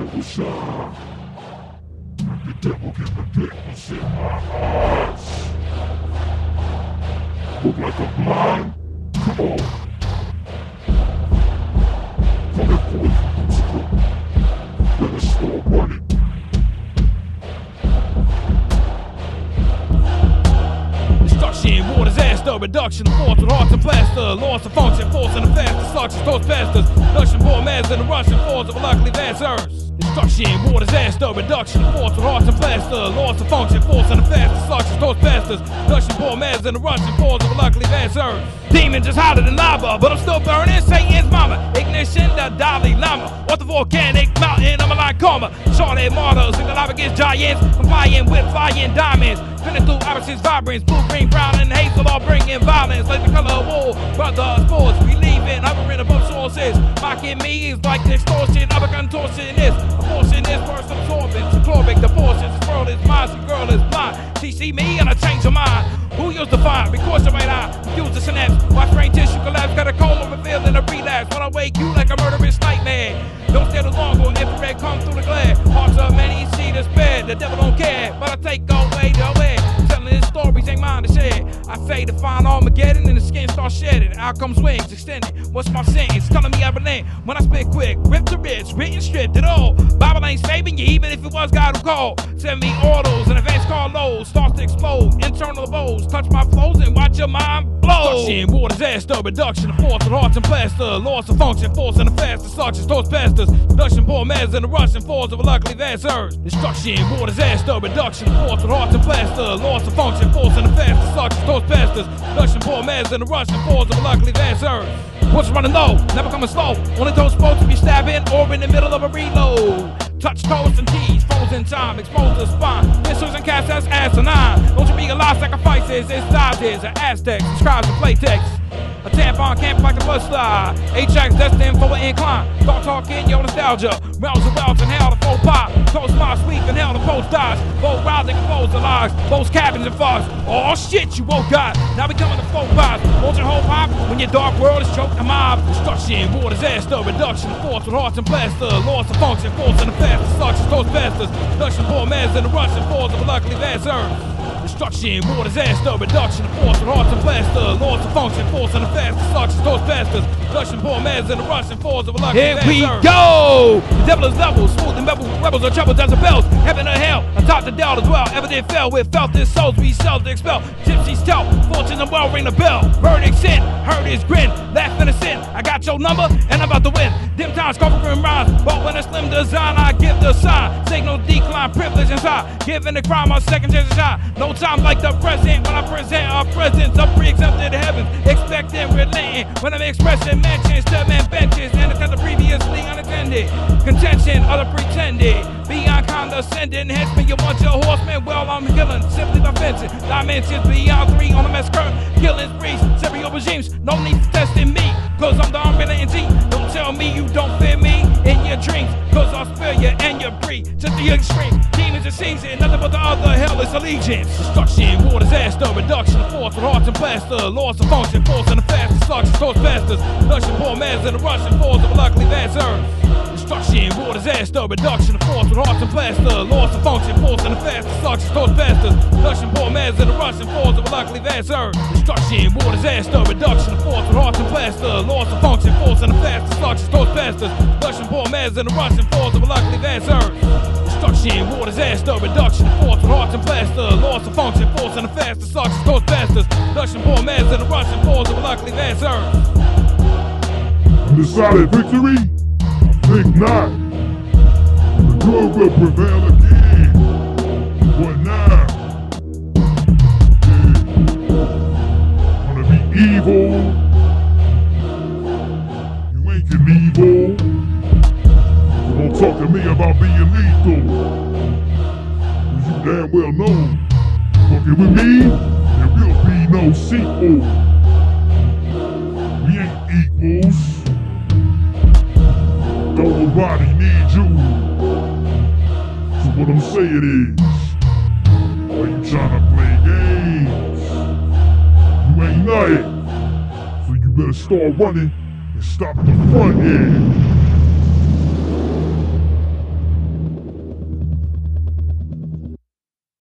will shine. The devil can predict what's in my heart. Look like a blind? Come on. From the point, let us start running. Destruction, war disaster, reduction, force with hearts and plaster, loss of function, force and the faster suctions towards bastards, Russian poor meds and the Russian force of luckily advancers. Destruction, war disaster, reduction, force with hearts and plaster, loss of function, force and the faster suctions towards bastards, Russian poor meds and the Russian force of a luckily advancers. Demon just hotter than lava, but I'm still burning Satan's mama. Ignition, the Dalai Lama. Off the volcanic mountain, I'm a like karma. Charlotte martyrs, sing alive against giants. I'm flying with flying diamonds. Spinning through opposites, vibrance. Blue, green, brown, and hazel all bringing violence. Like the color of war, brother, sports. We leaving, hovering above sources. Mocking me is like the extortion of a contortionist. Abortion is worse absorbent. Chloric, the forces. This world is mine, this girl is blind. She see me and I change her mind. Who used to find? Because you might I use the synapse. Watch brain tissue collapse. Got a coma revealing a relapse. When I wake you like a murderous nightmare. Don't stay too long or infrared come through the glare. Hearts of many see despair. The devil don't care, but I take away I to find Armageddon and the skin starts shedding. Out comes wings extended. What's my sentence? Telling me every name when I spit quick. Rip to rich, written stripped it all. Bible ain't saving you, even if it was God who called. Send me orders and advance car lows. Starts to explode. Internal woes. Touch my flows and watch your mind blow. Destruction, war disaster, reduction of force of hearts and plaster. Loss of function, force and the faster suctions towards pastors. Reduction, poor meds and the Russian force of a luckily advancers. Destruction, war disaster, reduction force of hearts and plaster. Loss of function, force and the faster suctions towards pastors. Reduction, poor meds and the Russian force of a luckily advancers. What's running low, never coming slow. Only those supposed to be stabbing or in the middle of a reload. Touch toes and teeth, frozen time, expose the spine. Missiles and cast as asinine. Don't you realize sacrifices, it's sizes, and Aztecs, scribes and playtext. A tampon camp like a blood slide. Ajax destined for an incline. Start talking your nostalgia. Realms of wells and hell to full pop. Toast my sweep and hell to post dies. Both rousing and foes alive. Both cabins and fogs. Oh shit, you woke God. Now we coming to four pies. Hold your whole pop when your dark world is choked a mob. Destruction, war disaster, reduction, force with hearts and plaster. Loss of function, force and the faster. Suctions, toast bastards. Reduction, poor meds and the Russian force of a luckily advanced Destruction, war disaster, reduction of force with hearts and plaster. Loss of function, force and the. Suctions, toast bastards. Reduction, poor meds and the Russian force of a luckily Here we go! the devil is level, smooth and rebel, rebels are trouble, dozen bells, heaven or hell, atop the doubt as well. Ever did fell, with felt this souls we sell to expel. Gypsies tell, fortunes and well ring the bell. Verdict sin, heard his grin, laughing a sin. I got your number and I'm about to win. Dim times, cover grim rhymes, but when a slim design, I give the sign. Decline, privilege inside, giving the crime a second chance to shine. No time like the present when I present a presence of pre-accepted heavens, expecting relenting when I'm expressing mentions to men benches and attempt the previously unattended. Contention of the pretended, beyond condescending. Hence me, you want your horseman. Well, I'm killing simply fencing. Dimensions beyond three on the mess curve. Killing sprees, serial regimes. No need for testing me, cause I'm the unrelenting G. Don't tell me you don't fear me in your dreams, cause Spare you and your breed to the extreme. Demons and season, nothing but the other hell is allegiance. Destruction, war disaster, reduction of force with hearts and plaster. Loss of function, force and the faster suctions towards bastards. Russian poor mans and the Russian force of a luckily advanced Destruction, war disaster, reduction of force with hearts and plaster. Loss of function, force and the faster suctions towards bastards. Russian poor mans and the Russian force of a luckily advanced Destruction, war disaster, reduction of force with hearts and plaster. Loss of function, force and the faster bastards. Russian poor mans and the Russian force of a luckily advanced Destruction, war disaster, reduction force with hearts and plaster. Loss of function, force and the faster suctions towards bastards. Russian poor mans and the Russian force of a luckily advanced Undecided victory? Think not. The good will prevail again. What now? Yeah. Wanna be evil? So don't talk to me about being lethal. You damn well know. Fucking with me, there will be no sequel. We ain't equals. Don't nobody need you. So what I'm saying is, are you trying to play games? You ain't nothing. So you better start running stop the front end.